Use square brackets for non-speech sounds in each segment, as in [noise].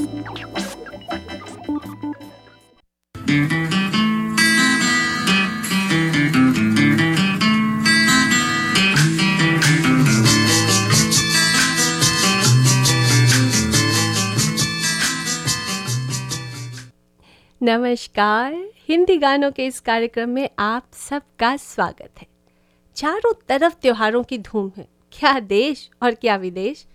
नमस्कार, हिंदी गानों के इस कार्यक्रम में आप सबका स्वागत है। चारों तरफ़ त्योहारों की धूम है। क्या देश और क्या विदेश?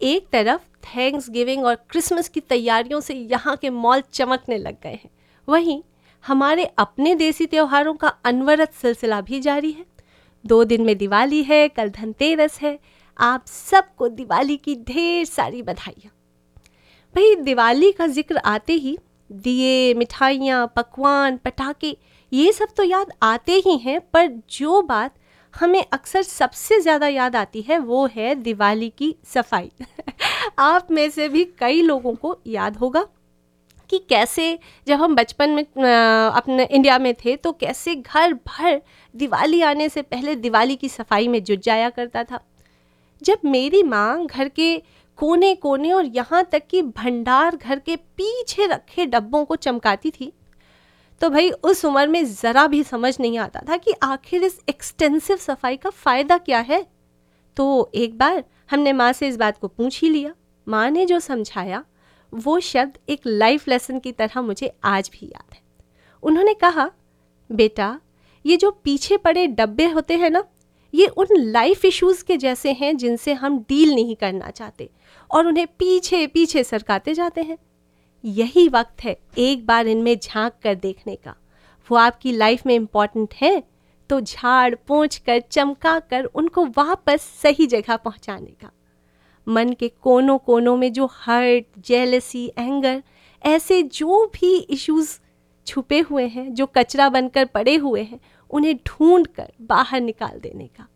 एक तरफ़ थैंक्स गिविंग और क्रिसमस की तैयारियों से यहाँ के मॉल चमकने लग गए हैं। वहीं हमारे अपने देसी त्योहारों का अनवरत सिलसिला भी जारी है। दो दिन में दिवाली है, कल धनतेरस है। आप सबको दिवाली की ढेर सारी बधाइयाँ। भाई दिवाली का ज़िक्र आते ही दिए, मिठाइयाँ, पकवान, पटाखे, ये सब तो याद आते ही हैं, पर जो बात हमें अक्सर सबसे ज़्यादा याद आती है वो है दिवाली की सफ़ाई। [laughs] आप में से भी कई लोगों को याद होगा कि कैसे जब हम बचपन में अपने इंडिया में थे तो कैसे घर भर दिवाली आने से पहले दिवाली की सफ़ाई में जुट जाया करता था। जब मेरी माँ घर के कोने कोने और यहाँ तक कि भंडार घर के पीछे रखे डब्बों को चमकाती थी तो भाई उस उम्र में ज़रा भी समझ नहीं आता था कि आखिर इस एक्सटेंसिव सफ़ाई का फ़ायदा क्या है। तो एक बार हमने माँ से इस बात को पूछ ही लिया। माँ ने जो समझाया, वो शब्द एक लाइफ लेसन की तरह मुझे आज भी याद है। उन्होंने कहा, बेटा, ये जो पीछे पड़े डब्बे होते हैं ना, ये उन लाइफ इश्यूज़ के जैसे हैं जिनसे हम डील नहीं करना चाहते और उन्हें पीछे पीछे सरकाते जाते हैं। यही वक्त है एक बार इनमें झाँक कर देखने का। वो आपकी लाइफ में इंपॉर्टेंट है तो झाड़ पोंछ कर चमका कर उनको वापस सही जगह पहुँचाने का। मन के कोनों कोनों में जो हर्ट जेलसी एंगर ऐसे जो भी इश्यूज़ छुपे हुए हैं, जो कचरा बनकर पड़े हुए हैं, उन्हें ढूंढ कर बाहर निकाल देने का।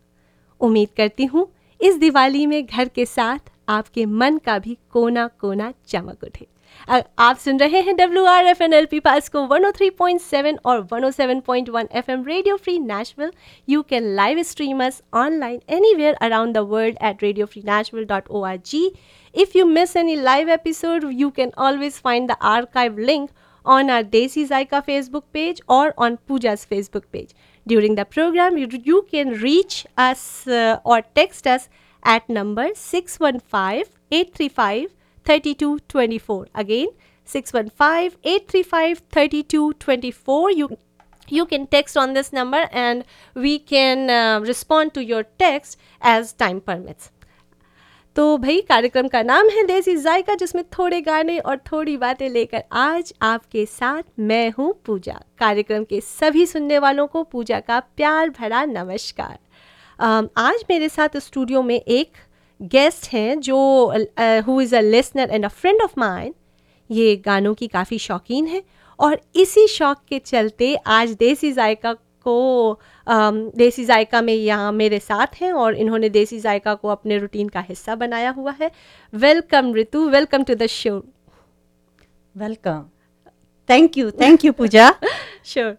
उम्मीद करती हूँ, इस दिवाली में घर के साथ आपके मन का भी कोना कोना चमक उठे। आप सुन रहे हैं W R F N L P Pasquo 103.7 और 107.1 F M radio free national you can live streamers online anywhere around the world at radio free national dot O R G if you miss any live episode you can always find the archive link on our Desi Zaika Facebook page or on Pooja's Facebook page. During the program, you, you can reach us uh, or text us at number 615-835-3224. Again, 615-835-3224. You you can text on this number and we can uh, respond to your text as time permits. तो भाई कार्यक्रम का नाम है देसी जायका जिसमें थोड़े गाने और थोड़ी बातें लेकर आज आपके साथ मैं हूँ पूजा कार्यक्रम के सभी सुनने वालों को पूजा का प्यार भरा नमस्कार आज मेरे साथ स्टूडियो में एक गेस्ट हैं जो who is a listener and a friend of mind ये गानों की काफ़ी शौकीन है। और इसी शौक के चलते आज देसी जायका को देसी जायका में यहाँ मेरे साथ हैं और इन्होंने देसी जायका को अपने रूटीन का हिस्सा बनाया हुआ है। Welcome Ritu welcome to the show welcome thank you thank you Puja sure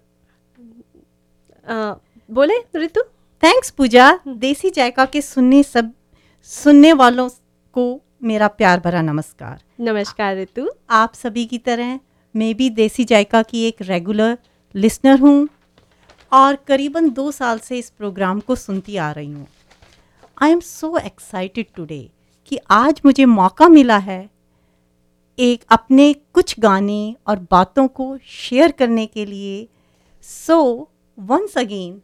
बोले ऋतु थैंक्स पूजा देसी जायका के सुनने सब सुनने वालों को मेरा प्यार भरा नमस्कार। नमस्कार ऋतु। आप सभी की तरह मैं भी देसी जायका की एक रेगुलर लिसनर हूँ और करीबन दो साल से इस प्रोग्राम को सुनती आ रही हूँ। I am so excited today कि आज मुझे मौका मिला है एक अपने कुछ गाने और बातों को शेयर करने के लिए। So once again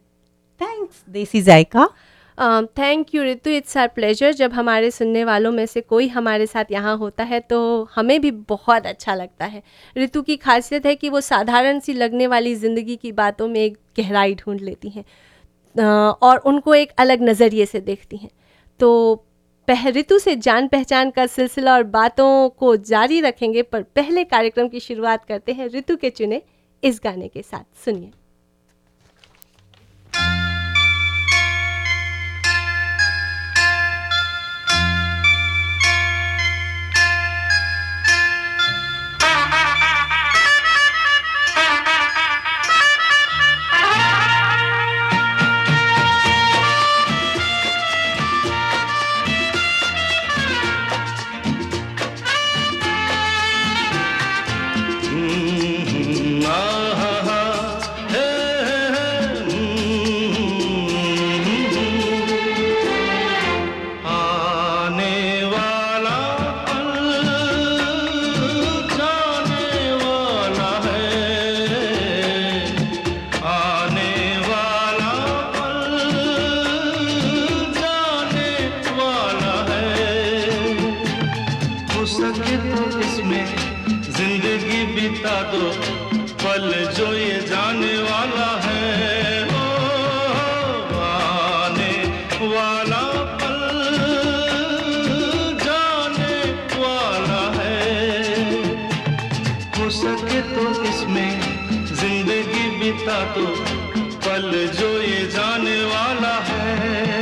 thanks Desi Zaika. Thank you Ritu it's our pleasure जब हमारे सुनने वालों में से कोई हमारे साथ यहाँ होता है तो हमें भी बहुत अच्छा लगता है। ऋतु की खासियत है कि वो साधारण सी लगने वाली ज़िंदगी की बातों में एक गहराई ढूंढ लेती हैं और उनको एक अलग नज़रिए से देखती हैं। तो पह, ऋतु से जान पहचान का सिलसिला और बातों को जारी रखेंगे, पर पहले कार्यक्रम की शुरुआत करते हैं। ऋतु के चुने इस गाने के साथ। सुनिए। ज़िंदगी तो पल जो ये जाने वाला है।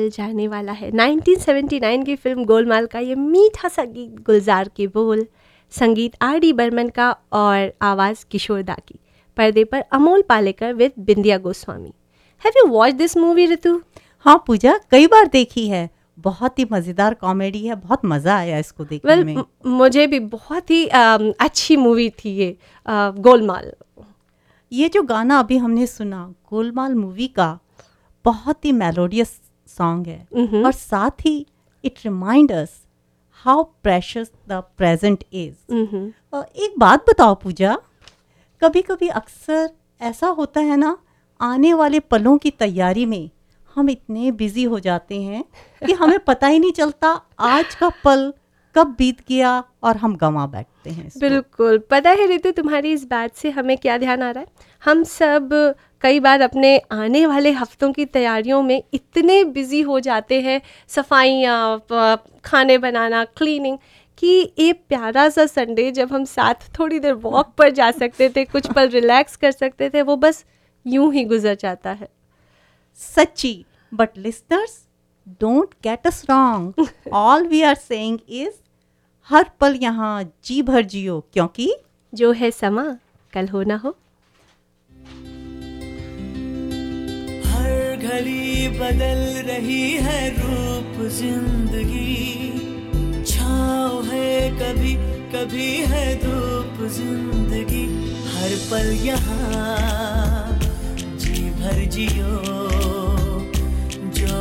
वाला पल जाने वाला है। 1979 की फ़िल्म गोलमाल का ये मीठा सा गीत गुलजार के बोल संगीत आर डी बर्मन का और आवाज़ किशोर दा की। पर्दे पर Amol Palekar with Bindiya Goswami. Have you watch this movie Ritu हाँ पूजा कई बार देखी है। बहुत ही मज़ेदार कॉमेडी है बहुत मज़ा आया इसको देखने वेल में। मुझे भी बहुत ही um, अच्छी मूवी थी ये uh, गोलमाल। ये जो गाना अभी हमने सुना गोलमाल मूवी का बहुत ही मेलोडियस सॉन्ग है। मम्म। और साथ ही it remind us how precious the present is एक बात बताओ पूजा कभी कभी अक्सर ऐसा होता है ना आने वाले पलों की तैयारी में हम इतने बिज़ी हो जाते हैं कि हमें पता ही नहीं चलता आज का पल कब बीत गया और हम गंवा बैठते हैं बिल्कुल। पता है ऋतु तुम्हारी इस बात से हमें क्या ध्यान आ रहा है? हम सब कई बार अपने आने वाले हफ्तों की तैयारियों में इतने बिज़ी हो जाते हैं सफाइयाँ खाने बनाना क्लीनिंग कि ये प्यारा सा संडे जब हम साथ थोड़ी देर वॉक पर जा सकते थे कुछ पल रिलैक्स कर सकते थे वो बस यूँ ही गुजर जाता है। सच्ची but listeners don't get us wrong all we are saying is हर पल यहाँ जी भर जियो क्योंकि जो है समा कल हो ना हो। हर घड़ी बदल रही है रूप ज़िंदगी। छाव है कभी कभी है धूप ज़िंदगी। हर पल यहाँ जी भर जियो।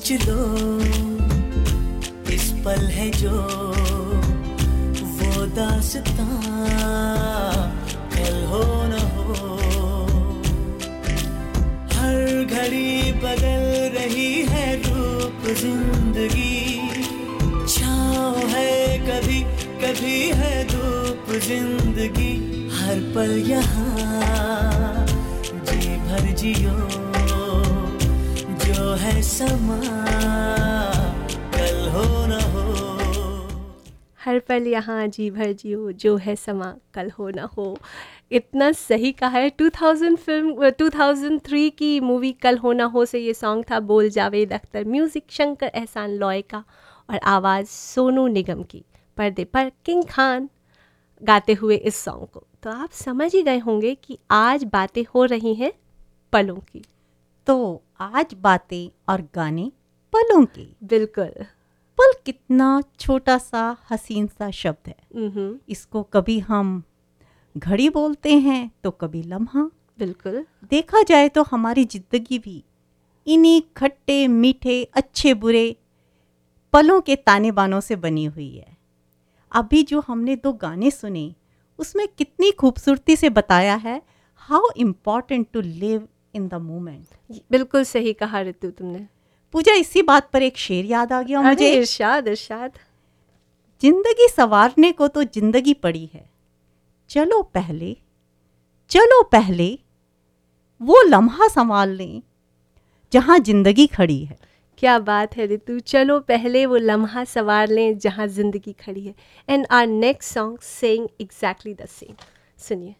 सोच लो, इस पल है जो वो दासता, कल हो न हो। हर घड़ी बदल रही है रूप ज़िंदगी, छाँव है कभी कभी है धूप ज़िंदगी। हर पल यहाँ, जी भर जियो। है समा कल हो न हो। हर पल यहाँ जी भर जियो जो है समा कल हो ना हो। इतना सही कहा है। 2000 फ़िल्म 2003 की मूवी कल हो ना हो से ये सॉन्ग था बोल जावेद अख्तर म्यूज़िक शंकर एहसान लॉय का और आवाज़ सोनू निगम की। पर्दे पर किंग खान गाते हुए इस सॉन्ग को। तो आप समझ ही गए होंगे कि आज बातें हो रही हैं पलों की। तो आज बातें और गाने पलों के। बिल्कुल। पल कितना छोटा सा हसीन सा शब्द है। इसको कभी हम घड़ी बोलते हैं तो कभी लम्हा। बिल्कुल। देखा जाए तो हमारी ज़िंदगी भी इन्हीं खट्टे मीठे अच्छे बुरे पलों के ताने बानों से बनी हुई है। अभी जो हमने दो गाने सुने उसमें कितनी खूबसूरती से बताया है how important to live in the moment बिल्कुल सही कहा ऋतु तुमने। पूजा इसी बात पर एक शेर याद आ गया मुझे। इरशाद इरशाद। ज़िंदगी संवारने को तो ज़िंदगी पड़ी है। चलो पहले चलो पहले वो लम्हा संभाल लें जहाँ ज़िंदगी खड़ी है। क्या बात है ऋतु चलो पहले वो लम्हा सवार लें जहाँ ज़िंदगी खड़ी है। And our next song saying exactly the same सुनिए।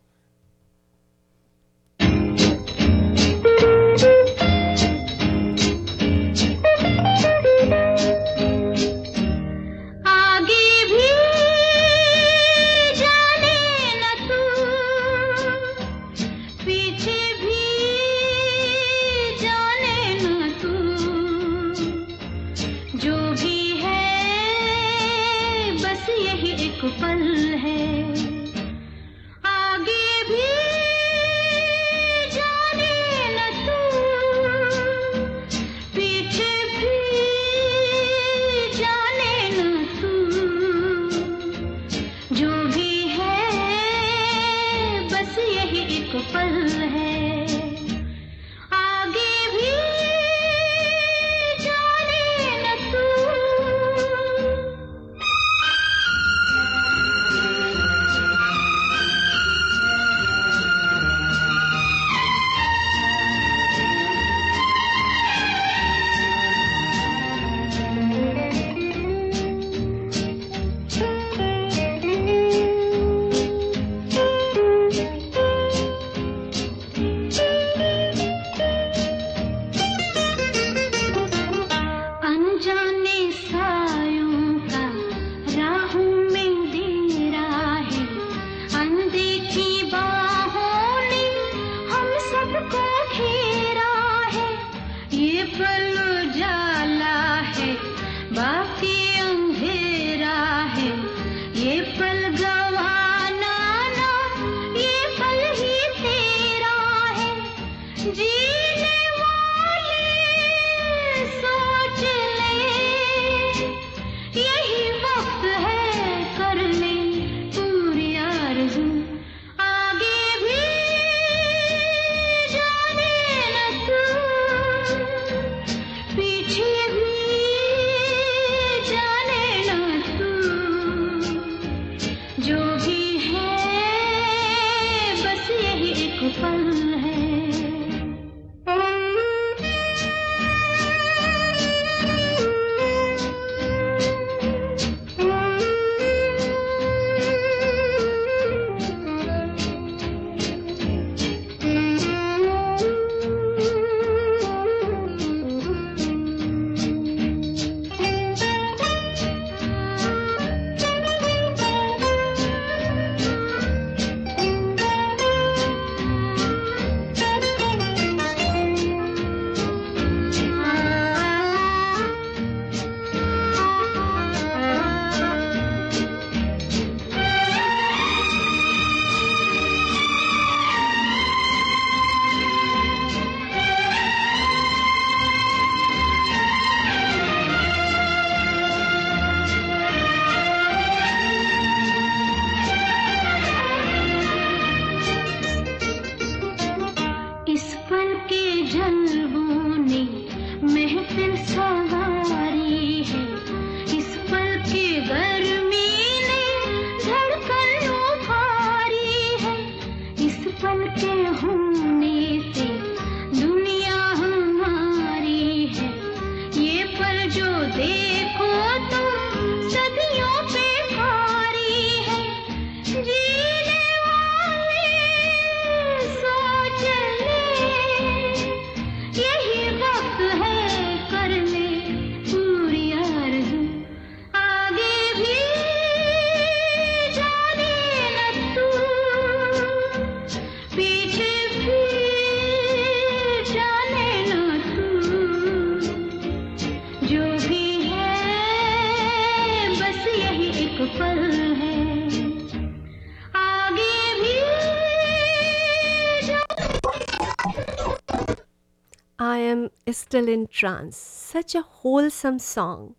Still in trance such a wholesome song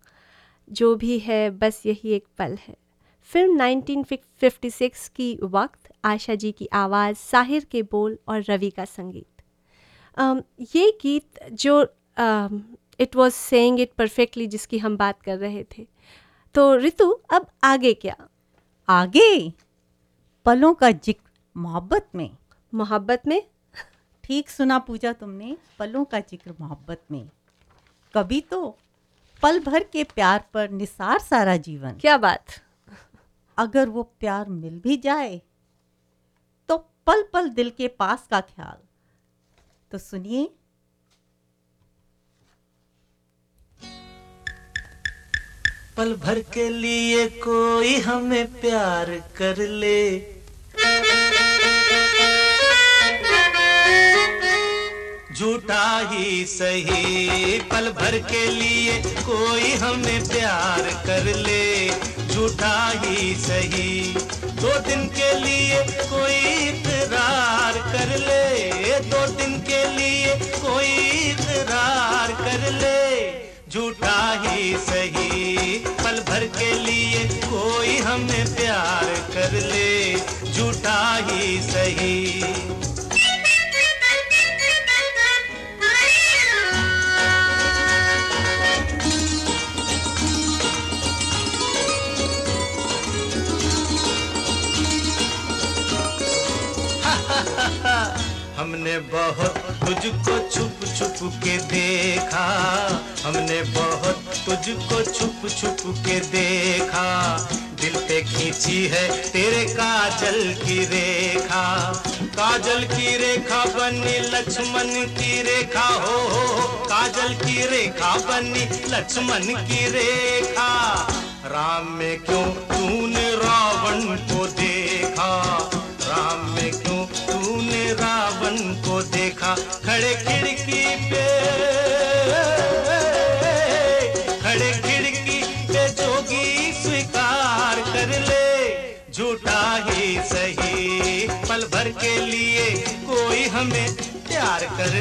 जो भी है बस यही एक पल है। फ़िल्म 1956 की वक्त आशा जी की आवाज़ साहिर के बोल और रवि का संगीत। अम, ये गीत जो it was saying it perfectly जिसकी हम बात कर रहे थे। तो ऋतु अब आगे क्या? आगे पलों का ज़िक्र मोहब्बत में। मोहब्बत में? ठीक सुना पूजा तुमने पलों का ज़िक्र मोहब्बत में। कभी तो पल भर के प्यार पर निसार सारा जीवन। क्या बात। अगर वो प्यार मिल भी जाए तो पल पल दिल के पास का ख्याल। तो सुनिए। पल भर के लिए कोई हमें प्यार कर ले। झूठा ही सही। पल भर के लिए कोई हमें प्यार कर ले। झूठा ही सही। दो दिन के लिए कोई इकरार कर ले। दो दिन के लिए कोई इकरार कर ले। झूठा ही सही। पल भर के लिए कोई हमें प्यार कर ले। झूठा ही सही। हमने बहुत तुझको छुप छुप के देखा। हमने बहुत तुझको छुप छुप के देखा। दिल पे खींची है तेरे काजल की रेखा। काजल की रेखा बनी लक्ष्मण की रेखा। हो हो, काजल की रेखा बनी लक्ष्मण की रेखा। राम में क्यों तूने रावण को देखा रावण को देखा, खड़े खिड़की पे। खड़े खिड़की पे जोगी स्वीकार कर ले। झूठा ही सही, पल भर के लिए कोई हमें प्यार कर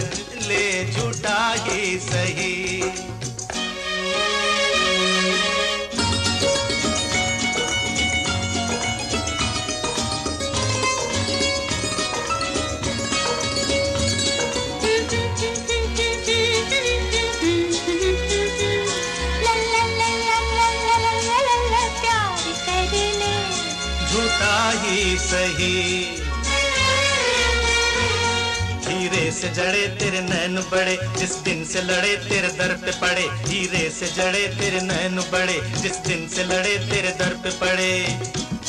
ले। झूठा ही सही। झूठा हीरे से जड़े तेरे नैन बड़े, जिस दिन से लड़े तेरे दर पे पड़े। हीरे से जड़े तेरे नैन बड़े, जिस दिन से लड़े तेरे दर पे पड़े।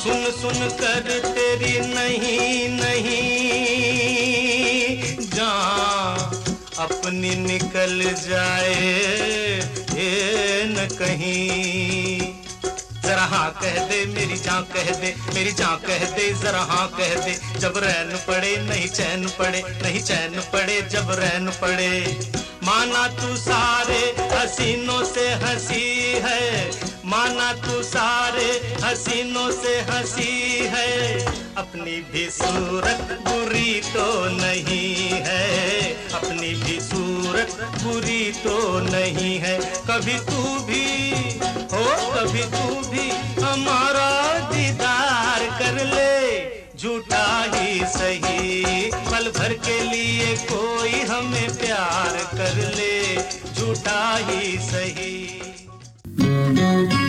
सुन सुन कर तेरी नहीं नहीं जा अपनी निकल जाए, ये न कहीं। जरा हाँ कह दे, मेरी जान कह दे, मेरी जान कह दे, जरा हाँ कह दे। जब रैन पड़े, नहीं चैन पड़े, नहीं चैन पड़े, जब रैन पड़े। माना तू सारे हसीनों से हसी है माना तू सारे हसीनों से हँसी है। अपनी भी सूरत बुरी तो नहीं है। अपनी भी सूरत बुरी तो नहीं है। कभी तू भी, हो कभी तू भी हमारा दीदार कर ले। झूठा ही सही, पल भर के लिए कोई हमें प्यार कर ले। झूठा ही सही। पल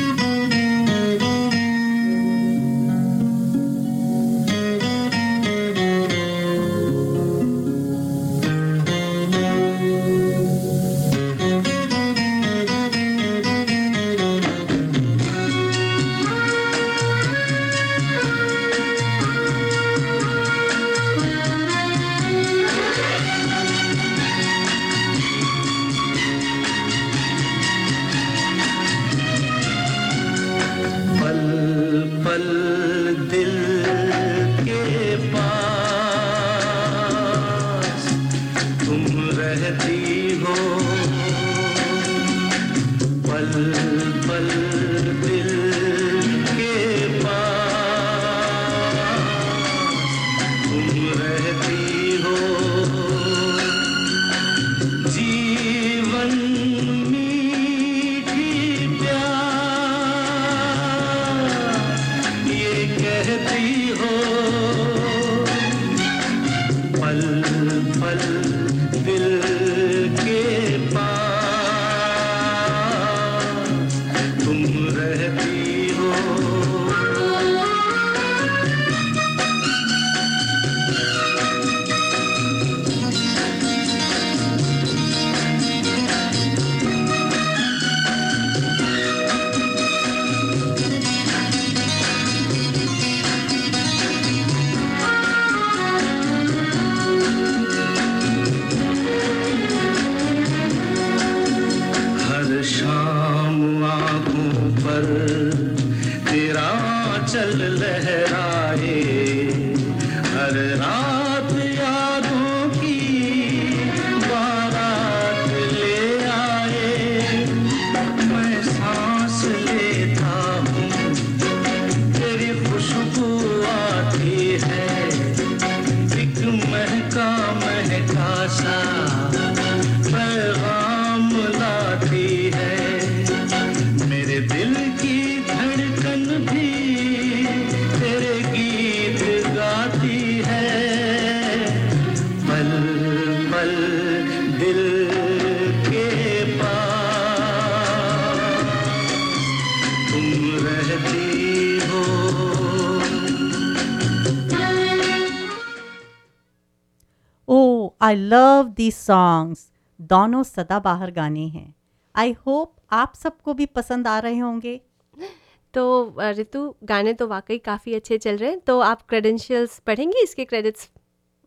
दी सॉन्ग्स दोनों सदाबहार गाने हैं। आई होप आप सबको भी पसंद आ रहे होंगे। [laughs] तो ऋतु गाने तो वाकई काफ़ी अच्छे चल रहे हैं। तो आप क्रेडेंशियल्स पढ़ेंगे इसके क्रेडिट्स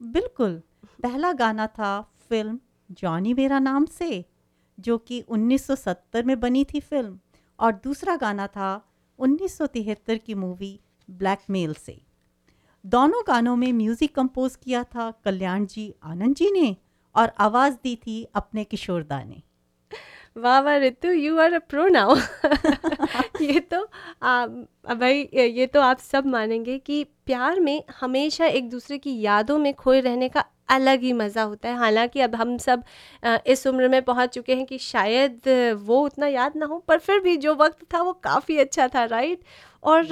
बिल्कुल। पहला गाना था फ़िल्म जॉनी मेरा नाम से जो कि 1970 में बनी थी फ़िल्म। और दूसरा गाना था 1973 की मूवी ब्लैकमेल से। दोनों गानों में म्यूज़िक कंपोज किया था कल्याण जी आनंद जी ने। और आवाज़ दी थी अपने किशोरदा ने। वाह वाह Ritu you are a pro now ये तो आ, भाई ये तो आप सब मानेंगे कि प्यार में हमेशा एक दूसरे की यादों में खोए रहने का अलग ही मज़ा होता है। हालाँकि अब हम सब इस उम्र में पहुँच चुके हैं कि शायद वो उतना याद ना हो पर फिर भी जो वक्त था वो काफ़ी अच्छा था राइट और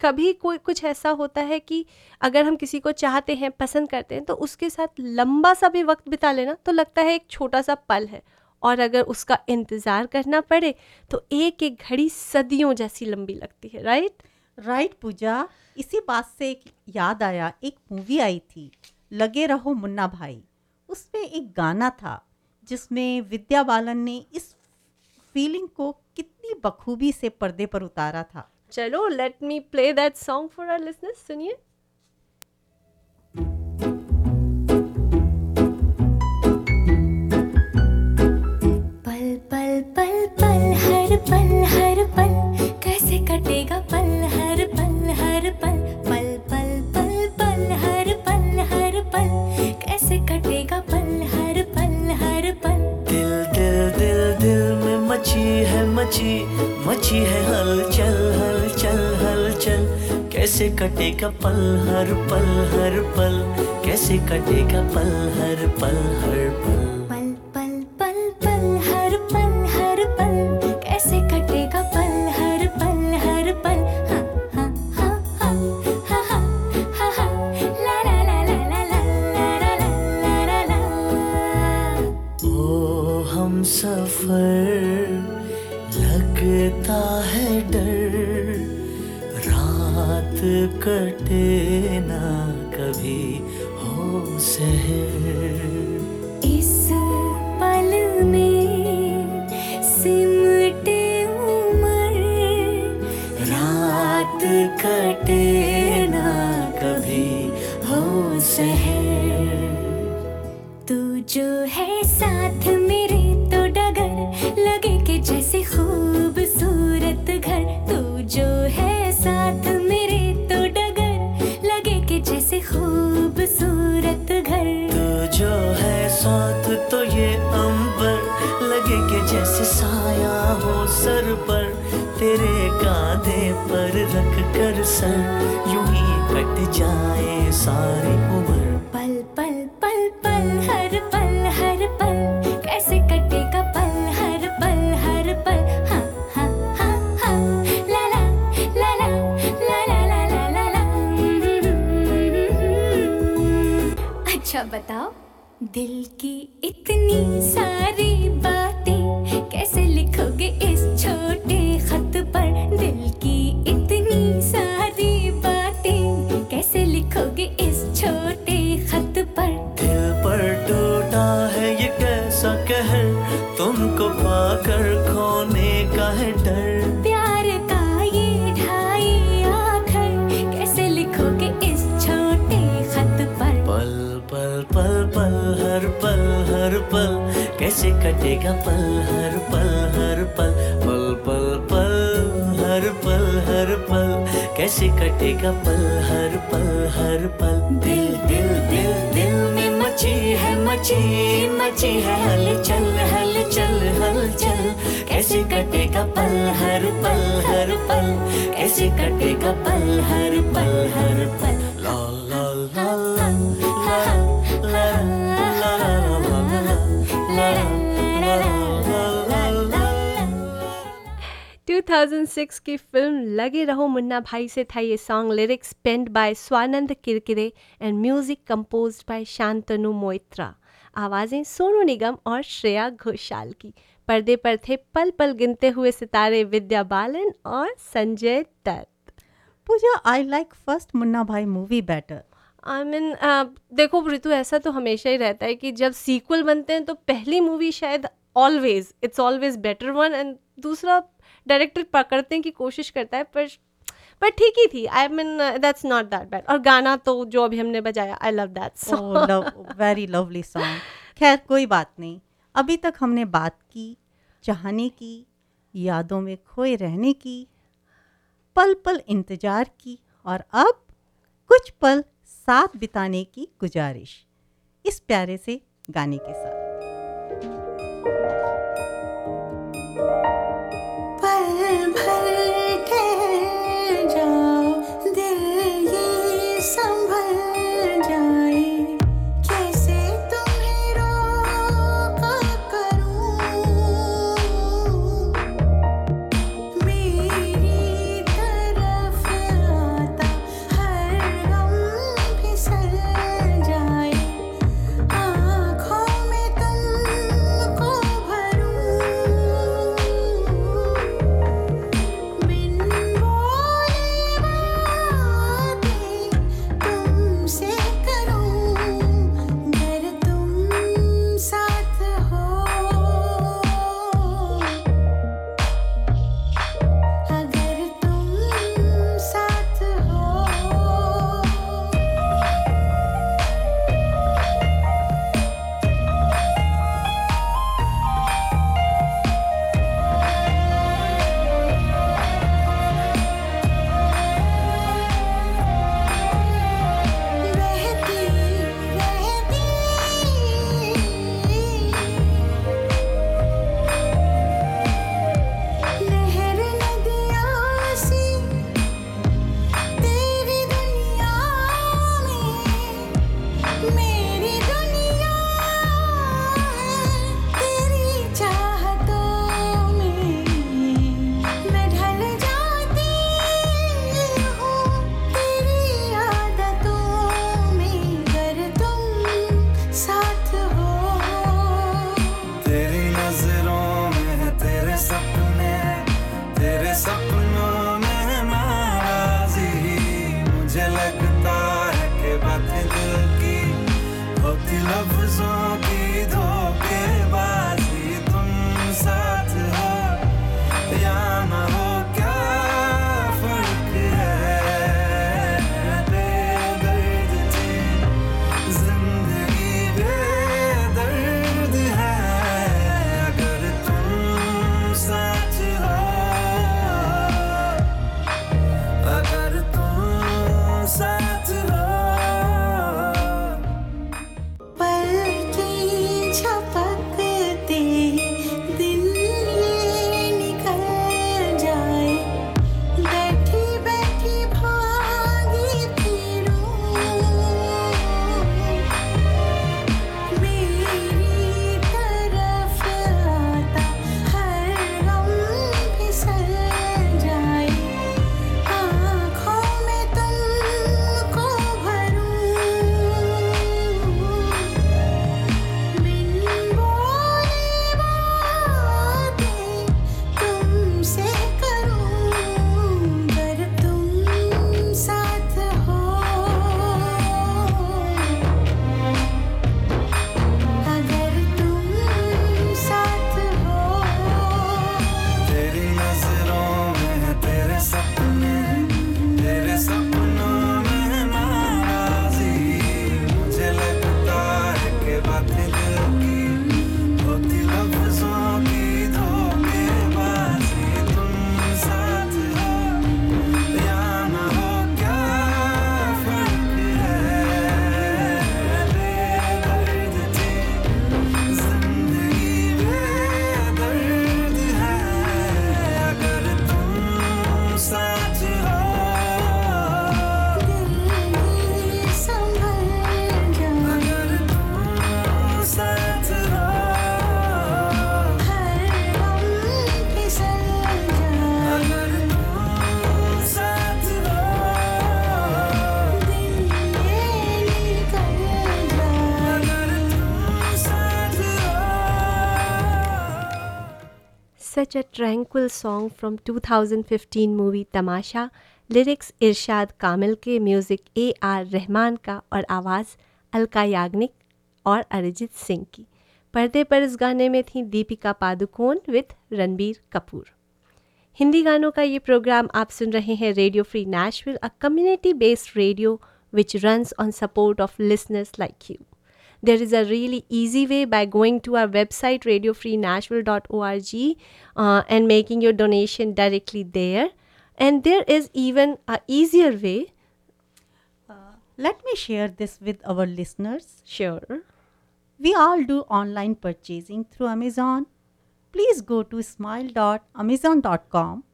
कभी कोई कुछ ऐसा होता है कि अगर हम किसी को चाहते हैं पसंद करते हैं तो उसके साथ लंबा सा भी वक्त बिता लेना तो लगता है एक छोटा सा पल है। और अगर उसका इंतज़ार करना पड़े तो एक एक घड़ी सदियों जैसी लंबी लगती है राइट राइट पूजा। इसी बात से एक याद आया। एक मूवी आई थी लगे रहो मुन्ना भाई। उसमें एक गाना था जिसमें विद्या बालन ने इस फीलिंग को कितनी बखूबी से पर्दे पर उतारा था। चलो let me play that song for our listeners सुनिए। पल पल हर पल हर पल कैसे कटेगा पल हर पल हर पल पल पल पल पल हर पल हर पल कैसे कटेगा पल हर पल हर पल दिल दिल दिल दिल में मची है मची मची है हलचल हलचल हलचल कैसे कटेगा पल हर पल हर पल कैसे कटेगा पल हर पल हर पल लगता है डर। रात कटे ना कभी हो सहर। इस पल में सिमटे उमर। रात कटे जैसे साया हो सर पर तेरे कांधे पर रख कर सर यूँ ही कट जाए सारी उम्र पल पल पल पल हर पल हर पल कैसे कटेगा पल हर पल हर पल हा हा हा हा अच्छा बताओ दिल की इतनी सारी कटेगा पल हर पल हर पल पल पल पल हर पल हर पल कैसे कटेगा पल हर पल हर पल दिल दिल दिल दिल में मची है मची मची है हलचल हलचल हलचल कैसे कटेगा पल हर पल हर पल कैसे कटेगा पल हर पल हर पल 2006 की फ़िल्म लगे रहो मुन्ना भाई से था ये song lyrics penned by Swanand Kirkire and music composed by Shantanu Moitra. आवाज़ें सोनू निगम और श्रेया घोषाल की। पर्दे पर थे पल पल गिनते हुए सितारे विद्या बालन और Sanjay Dutt. Puja I like first Munna Bhai movie better I I mean mean, uh, देखो ऋतु ऐसा तो हमेशा ही रहता है कि जब सीक्वल बनते हैं तो पहली मूवी शायद always it's always better one and दूसरा डायरेक्टर पकड़ने की कोशिश करता है, पर पर ठीक ही थी। I mean that's not that bad और गाना तो जो अभी हमने बजाया I love that song very lovely song खैर, कोई बात नहीं। अभी तक हमने बात की, चाहने की, यादों में खोए रहने की, पल पल इंतज़ार की, और अब कुछ पल साथ बिताने की गुजारिश। इस प्यारे से गाने के साथ। Such a tranquil song from 2015 movie Tamasha lyrics Irshad Kamil के म्यूज़िक ए आर रहमान का और आवाज़ अलका याग्निक और अरिजीत सिंह की। पर्दे पर इस गाने में थी दीपिका पादुकोण विथ रणबीर कपूर। हिंदी गानों का ये प्रोग्राम आप सुन रहे हैं radio free Nashville a community based radio which runs on support of listeners like you there is a really easy way by going to our website radiofreenashville.org uh, and making your donation directly there and there is even a easier way Let me share this with our listeners. sure We all do online purchasing through Amazon. Please go to smile.amazon.com,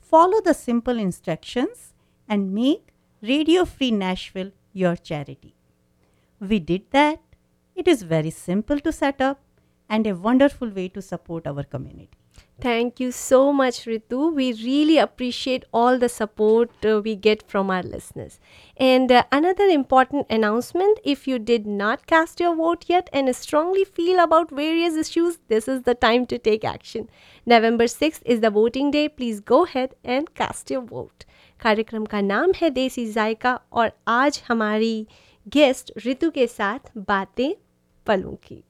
follow the simple instructions, and make Radio Free Nashville your charity. We did that. It is very simple to set up and a wonderful way to support our community. Thank you so much, Ritu. We really appreciate all the support uh, we get from our listeners. And uh, another important announcement if you did not cast your vote yet and strongly feel about various issues, this is the time to take action. November 6th is the voting day. Please go ahead and cast your vote. कार्यक्रम का नाम है देसी जायका और आज हमारी guest ऋतु के साथ बातें पलों की।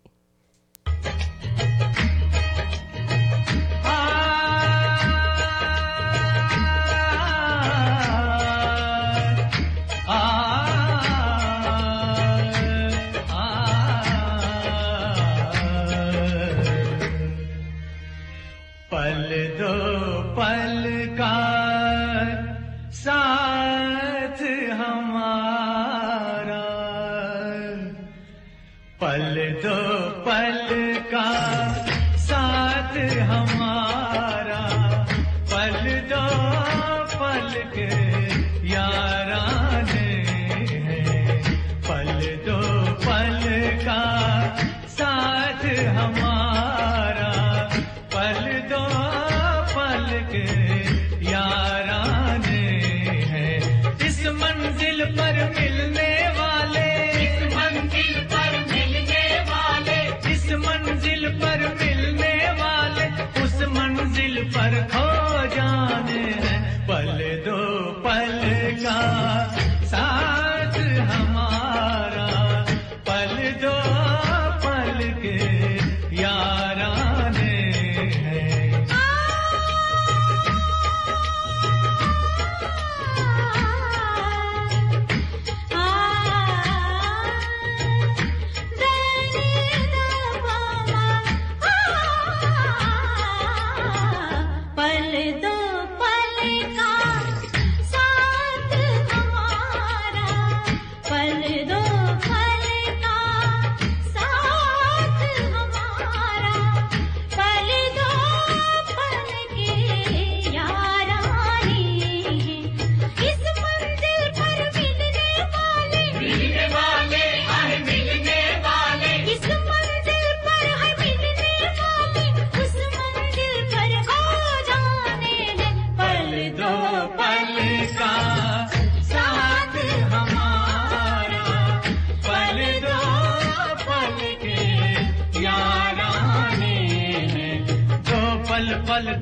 पल दो पल का साथ हमारा। पल दो पल के याराने जाने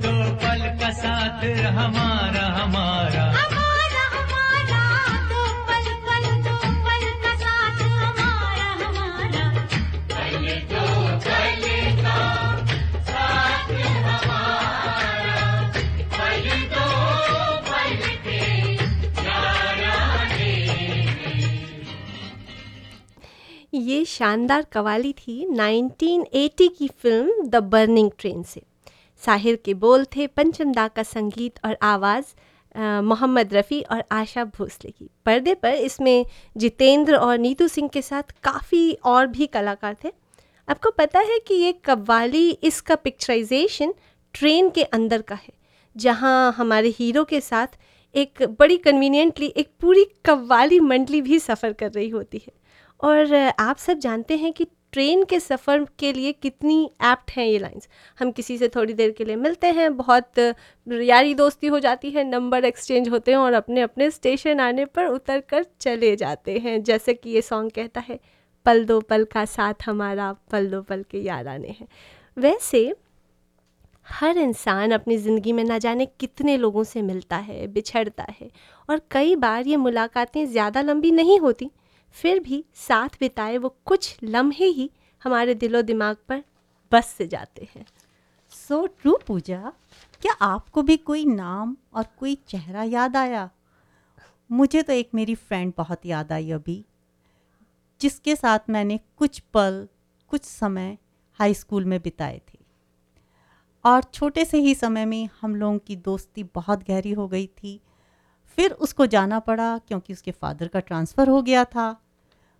दो पल का साथ हमारा हमारा। हमारा हमारा दो पल पल दो पल का साथ हमारा हमारा। पल दो पल का साथ हमारा। पल दो पल के ये शानदार कवाली थी 1980 की फ़िल्म द बर्निंग ट्रेन से। साहिर के बोल थे पंचम दा का संगीत और आवाज़ मोहम्मद रफ़ी और आशा भोसले की। पर्दे पर इसमें जितेंद्र और नीतू सिंह के साथ काफ़ी और भी कलाकार थे। आपको पता है कि ये कव्वाली, इसका पिक्चराइजेशन ट्रेन के अंदर का है, जहाँ हमारे हीरो के साथ एक बड़ी कन्वीनियंटली एक पूरी कव्वाली मंडली भी सफ़र कर रही होती है। और आप सब जानते हैं कि ट्रेन के सफ़र के लिए कितनी एप्ट हैं ये लाइंस हम किसी से थोड़ी देर के लिए मिलते हैं, बहुत यारी दोस्ती हो जाती है नंबर एक्सचेंज होते हैं और अपने अपने स्टेशन आने पर उतर कर चले जाते हैं। जैसे कि ये सॉन्ग कहता है, पल दो पल का साथ हमारा, पल दो पल के याद आने हैं। वैसे, हर इंसान अपनी ज़िंदगी में ना जाने कितने लोगों से मिलता है, बिछड़ता है और कई बार ये मुलाकातें ज़्यादा लंबी नहीं होती। फिर भी साथ बिताए वो कुछ लम्हे ही हमारे दिलो दिमाग पर बस से जाते हैं। So true Puja. क्या आपको भी कोई नाम और कोई चेहरा याद आया? मुझे तो एक मेरी फ्रेंड बहुत याद आई अभी, जिसके साथ मैंने कुछ पल, कुछ समय हाई स्कूल में बिताए थे। और छोटे से ही समय में हम लोगों की दोस्ती बहुत गहरी हो गई थी। फिर उसको जाना पड़ा क्योंकि उसके फादर का ट्रांसफ़र हो गया था।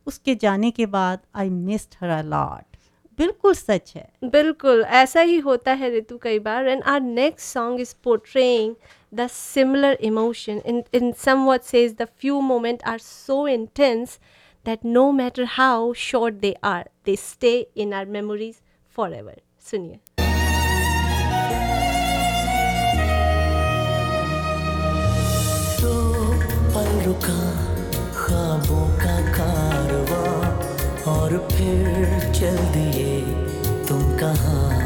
उसके जाने के बाद I missed her a lot बिल्कुल सच है। बिल्कुल, ऐसा ही होता है ऋतु कई बार। And our next song is portraying the similar emotion in in somewhat says the few moment are so intense that no matter how short they are they stay in our memories forever सुनिए। रुका ख्वाबों का कारवा और फिर चल दिए तुम कहाँ।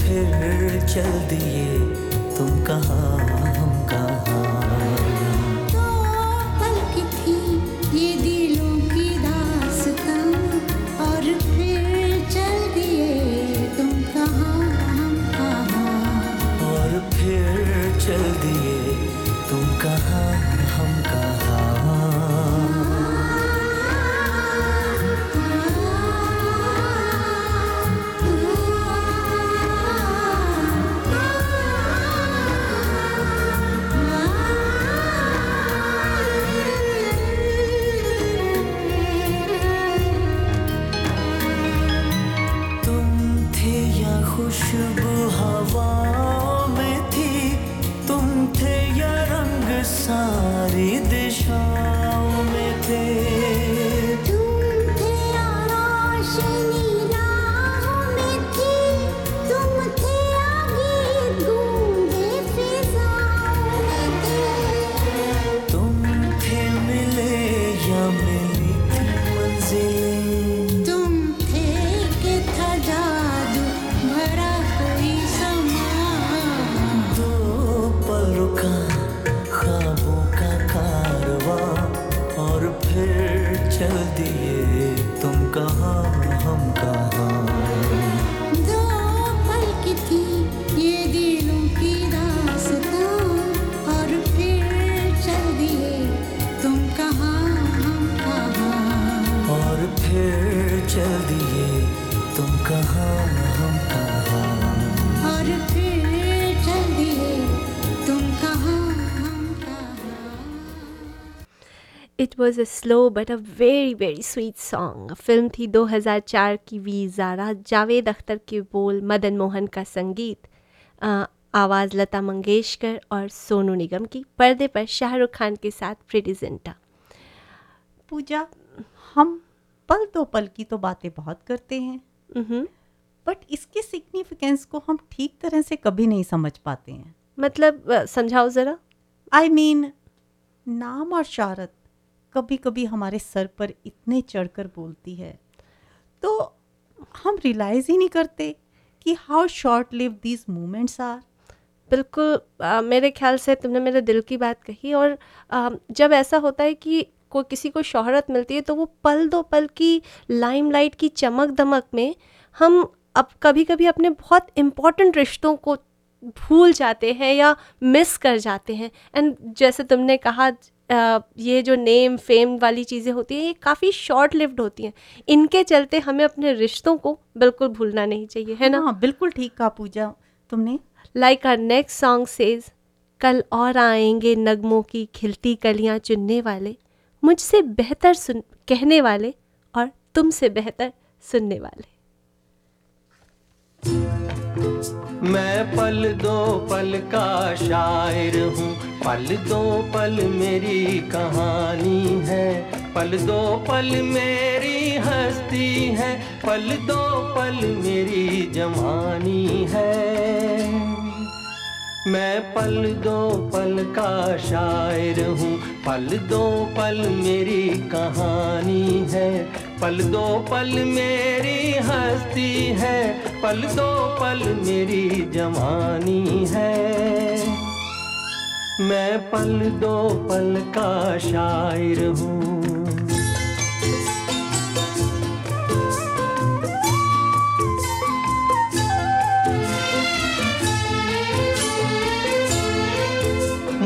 फिर चल दिए तुम कहाँ it was a slow but a very very sweet song film थी 2004 की वी ज़ारा जावेद अख्तर के बोल मदन मोहन का संगीत आवाज़ लता मंगेशकर और सोनू निगम की पर्दे पर शाहरुख खान के साथ प्रीति जिंटा पूजा हम पल दो पल की तो बातें बहुत करते हैं बट इसके सिग्निफिकेंस को हम ठीक तरह से कभी नहीं समझ पाते हैं मतलब समझाओ ज़रा आई मीन नाम और शहरत कभी कभी हमारे सर पर इतने चढ़कर बोलती है। तो हम रियलाइज़ ही नहीं करते कि how short live these moments are बिल्कुल अ, मेरे ख्याल से तुमने मेरे दिल की बात कही और अ, जब ऐसा होता है कि को किसी को शोहरत मिलती है तो वो पल दो पल की लाइमलाइट की चमक दमक में हम अब कभी कभी अपने बहुत इम्पोर्टेंट रिश्तों को भूल जाते हैं या मिस कर जाते हैं। एंड जैसे तुमने कहा ये जो नेम फेम वाली चीज़ें होती हैं ये काफ़ी शॉर्ट लिव्ड होती हैं। इनके चलते हमें अपने रिश्तों को बिल्कुल भूलना नहीं चाहिए है ना? हाँ बिल्कुल ठीक कहा पूजा तुमने। Like our next song says कल और आएँगे नगमों की खिलती कलियाँ चुनने वाले मुझसे बेहतर सुन कहने वाले और तुमसे बेहतर सुनने वाले। मैं पल दो पल का शायर हूँ पल दो पल मेरी कहानी है। पल दो पल मेरी हस्ती है। पल दो पल मेरी जवानी है। मैं पल दो पल का शायर हूँ। पल दो पल मेरी कहानी है। पल दो पल मेरी हस्ती है। पल दो पल मेरी जवानी है। मैं पल दो पल का शायर हूँ।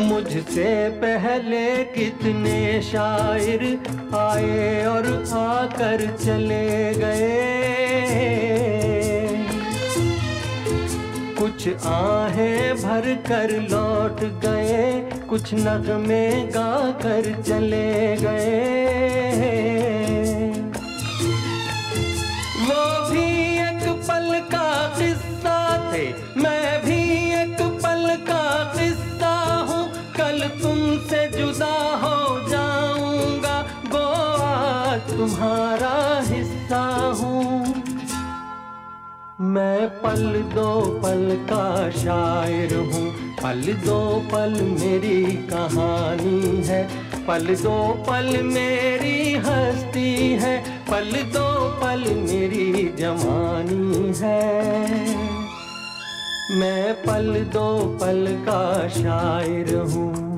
मुझसे पहले कितने शायर आए और आकर चले गए। कुछ आहें भर कर लौट गए, कुछ नगमे गा कर चले गए। वो भी एक पल का किस्सा थे, मैं भी एक पल का किस्सा हूँ। कल तुमसे जुदा हो जाऊँगा गोवा तुम्हारा मैं पल दो पल का शायर हूँ। पल दो पल मेरी कहानी है। पल दो पल मेरी हस्ती है। पल दो पल मेरी जवानी है। मैं पल दो पल का शायर हूँ।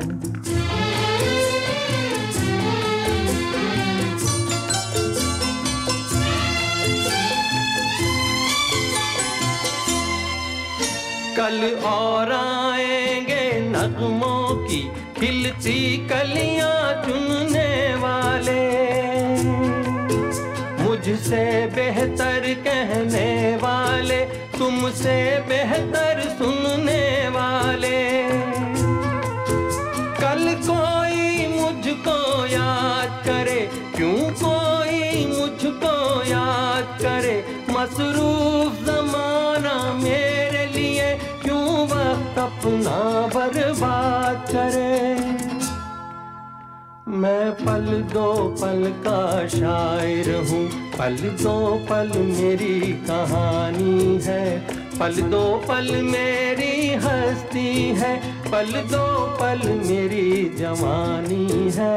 कल और आएँगे नगमों की खिलती कलियाँ चुनने वाले। मुझसे बेहतर कहने वाले, तुमसे बेहतर सुनने वाले। मैं पल दो पल का शायर हूँ। पल दो पल मेरी कहानी है। पल दो पल मेरी हस्ती है। पल दो पल मेरी जवानी है।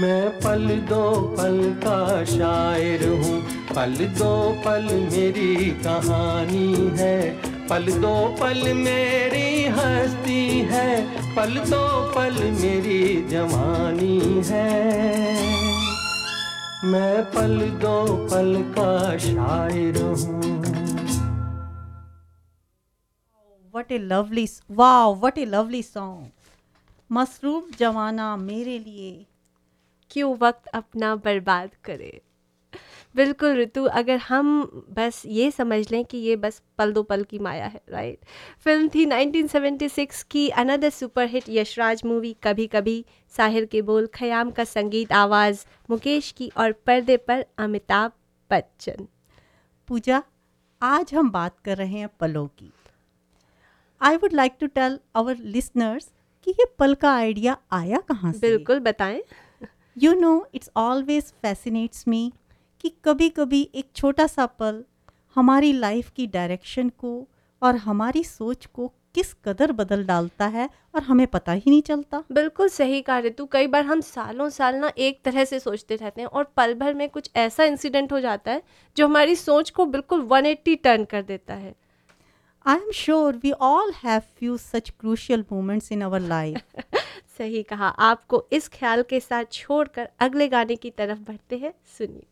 मैं पल दो पल का शायर हूँ। पल दो पल मेरी कहानी है। पल दो पल मेरी हस्ती है, पल दो पल मेरी जवानी है। मैं पल दो पल का शायर हूँ। What a lovely wow, what a lovely song. मसरूफ जवाना मेरे लिए। क्यों वक्त अपना बर्बाद करे? बिल्कुल ऋतु अगर हम बस ये समझ लें कि ये बस पल दो पल की माया है राइट फ़िल्म थी 1976 की अनदर सुपरहिट यशराज मूवी कभी कभी साहिर के बोल खयाम का संगीत आवाज़ मुकेश की और पर्दे पर अमिताभ बच्चन। पूजा आज हम बात कर रहे हैं पलों की। I would like to tell our listeners कि ये पल का आइडिया आया कहाँ से? बिल्कुल बताएँ। You know it's always fascinates me कि कभी कभी एक छोटा सा पल हमारी लाइफ की डायरेक्शन को और हमारी सोच को किस कदर बदल डालता है और हमें पता ही नहीं चलता। बिल्कुल सही कहा ऋतु कई बार हम सालों साल ना एक तरह से सोचते रहते हैं और पल भर में कुछ ऐसा इंसिडेंट हो जाता है जो हमारी सोच को बिल्कुल 180 टर्न कर देता है। I am sure we all have few such crucial moments in our life सही कहा। आपको इस ख्याल के साथ छोड़कर अगले गाने की तरफ़ बढ़ते हैं। सुनिए।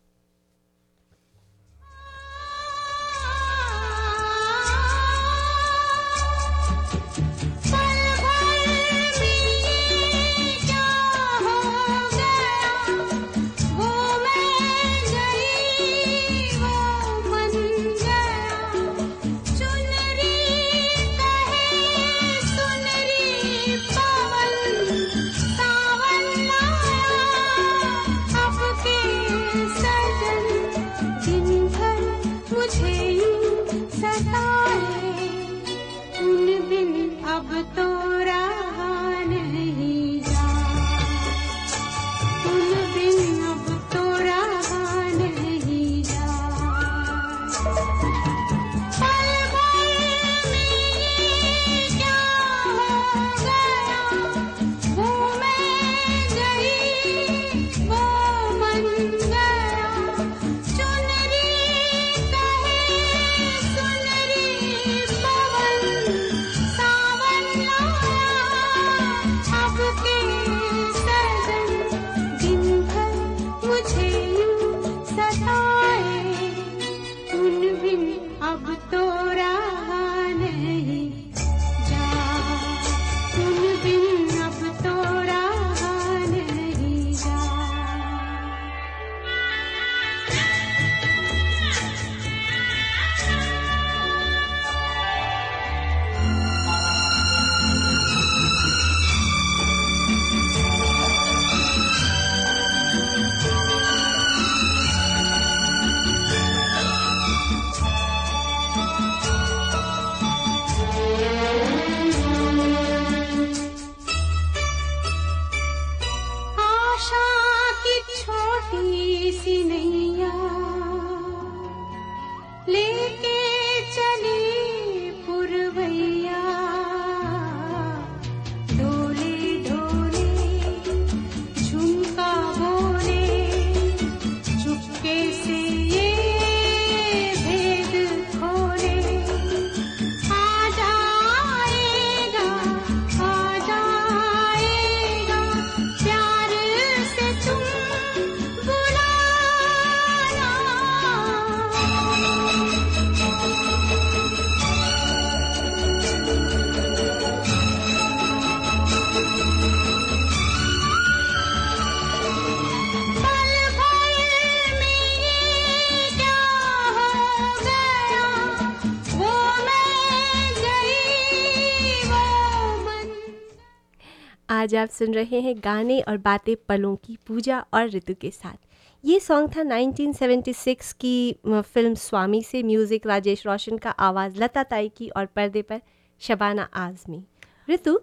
आज आप सुन रहे हैं गाने और बातें पलों की पूजा और ऋतु के साथ। ये सॉन्ग था 1976 की फ़िल्म स्वामी से म्यूज़िक राजेश रोशन का आवाज़, लता ताई की और पर्दे पर शबाना आज़मी। ऋतु,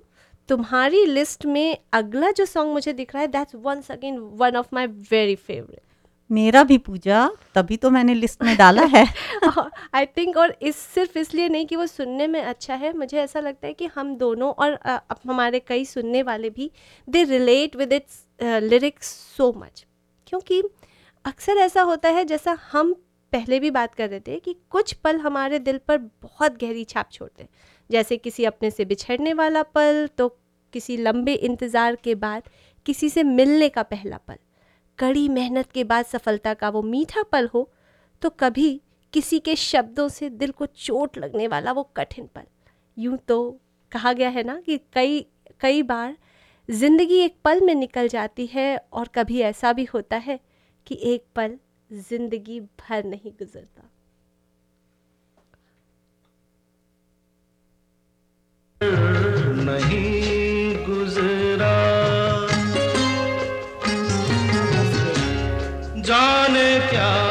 तुम्हारी लिस्ट में अगला जो सॉन्ग मुझे दिख रहा है that's once again one of my very favourite मेरा भी पूजा, तभी तो मैंने लिस्ट में डाला है। [laughs] आई थिंक और इस, सिर्फ़ इसलिए नहीं कि वो सुनने में अच्छा है, मुझे ऐसा लगता है कि हम दोनों और अब हमारे कई सुनने वाले भी they relate with its lyrics so much क्योंकि अक्सर ऐसा होता है, जैसा हम पहले भी बात कर रहे थे कि कुछ पल हमारे दिल पर बहुत गहरी छाप छोड़ते हैं। जैसे किसी अपने से बिछड़ने वाला पल तो किसी लंबे इंतज़ार के बाद किसी से मिलने का पहला पल। कड़ी मेहनत के बाद सफलता का वो मीठा पल हो तो कभी किसी के शब्दों से दिल को चोट लगने वाला वो कठिन पल। यूँ तो कहा गया है ना कि कई कई बार ज़िंदगी एक पल में निकल जाती है और कभी ऐसा भी होता है कि एक पल ज़िंदगी भर नहीं गुजरता। नहीं जाने क्या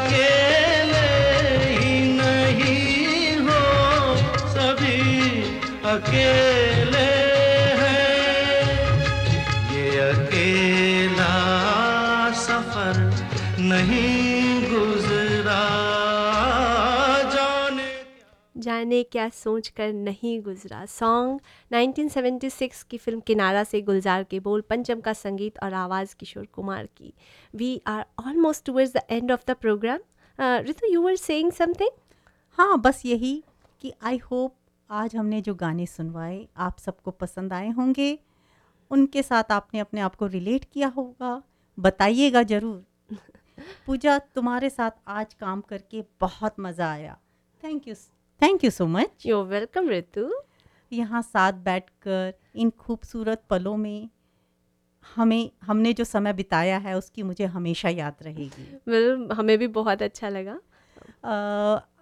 अकेले ही नहीं हो सभी अकेले। जाने क्या सोच कर नहीं गुजरा। सॉन्ग 1976 की फ़िल्म किनारा से गुलजार के बोल पंचम का संगीत और आवाज़ किशोर कुमार की। We are almost towards the end of the program Ritu you are saying something हाँ बस यही कि आई होप आज हमने जो गाने सुनवाए आप सबको पसंद आए होंगे। उनके साथ आपने अपने आप को रिलेट किया होगा। बताइएगा ज़रूर। [laughs] पूजा तुम्हारे साथ आज काम करके बहुत मज़ा आया। Thank you thank you so much you welcome Ritu यहाँ साथ बैठकर इन खूबसूरत पलों में हमें हमने जो समय बिताया है उसकी मुझे हमेशा याद रहेगी। वेल हमें भी बहुत अच्छा लगा। अ,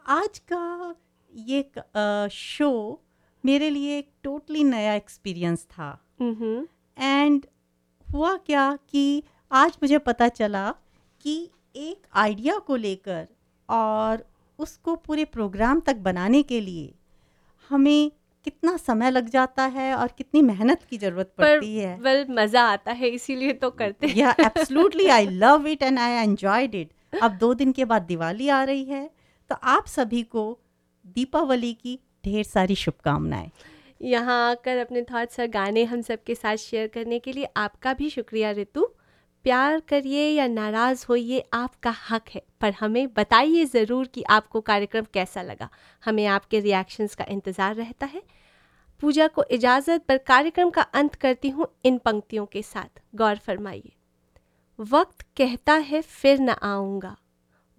आज का ये शो मेरे लिए एक टोटली नया एक्सपीरियंस था। एंड हुआ क्या कि आज मुझे पता चला कि एक आइडिया को लेकर और उसको पूरे प्रोग्राम तक बनाने के लिए हमें कितना समय लग जाता है और कितनी मेहनत की ज़रूरत पड़ती है। वेल well, मज़ा आता है इसीलिए तो करते हैं। Yeah absolutely I love it and I enjoyed it अब दो दिन के बाद दिवाली आ रही है तो आप सभी को दीपावली की ढेर सारी शुभकामनाएँ। यहाँ आकर अपने थॉट्स और गाने हम सबके साथ शेयर करने के लिए आपका भी शुक्रिया ऋतु प्यार करिए या नाराज़ होइए, आपका हक है। पर हमें बताइए ज़रूर कि आपको कार्यक्रम कैसा लगा। हमें आपके रिएक्शंस का इंतज़ार रहता है। पूजा को इजाज़त, पर कार्यक्रम का अंत करती हूँ इन पंक्तियों के साथ। गौर फरमाइए। वक्त कहता है, फिर न आऊँगा।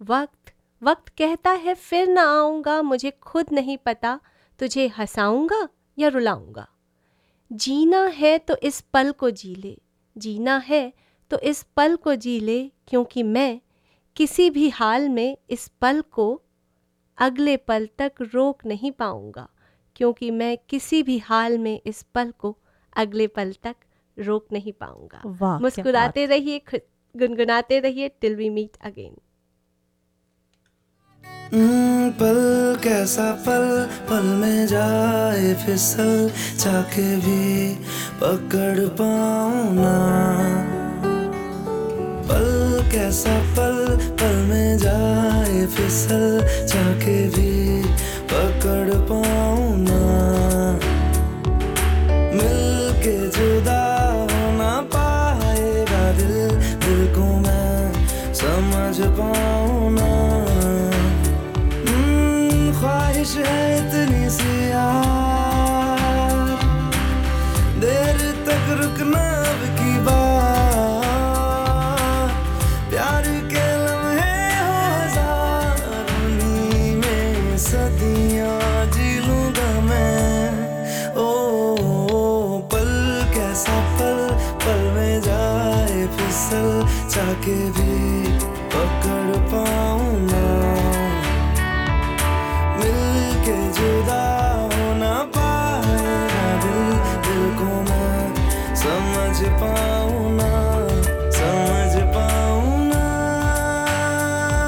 वक्त वक्त कहता है, फिर न आऊँगा। मुझे खुद नहीं पता, तुझे हंसाऊँगा या रुलाऊँगा। जीना है तो इस पल को जी ले। जीना है तो इस पल को जी ले क्योंकि मैं किसी भी हाल में इस पल को अगले पल तक रोक नहीं पाऊँगा क्योंकि मैं किसी भी हाल में इस पल को अगले पल तक रोक नहीं पाऊँगा। वाह मुस्कुराते रहिए खुद गुनगुनाते रहिए टिल वी मीट अगेन पल कैसा पल पल में जाए फिसल चाके भी पकड़ पाऊँ ना। पल कैसा पल पल में जाए फिसल चाके भी पकड़ पाऊँ ना। मिलके जुदा हो ना पाएगा दिल दिल को मैं समझ पाऊँ ना। हम्म, ख्वाहिश है इतनी सी यार पल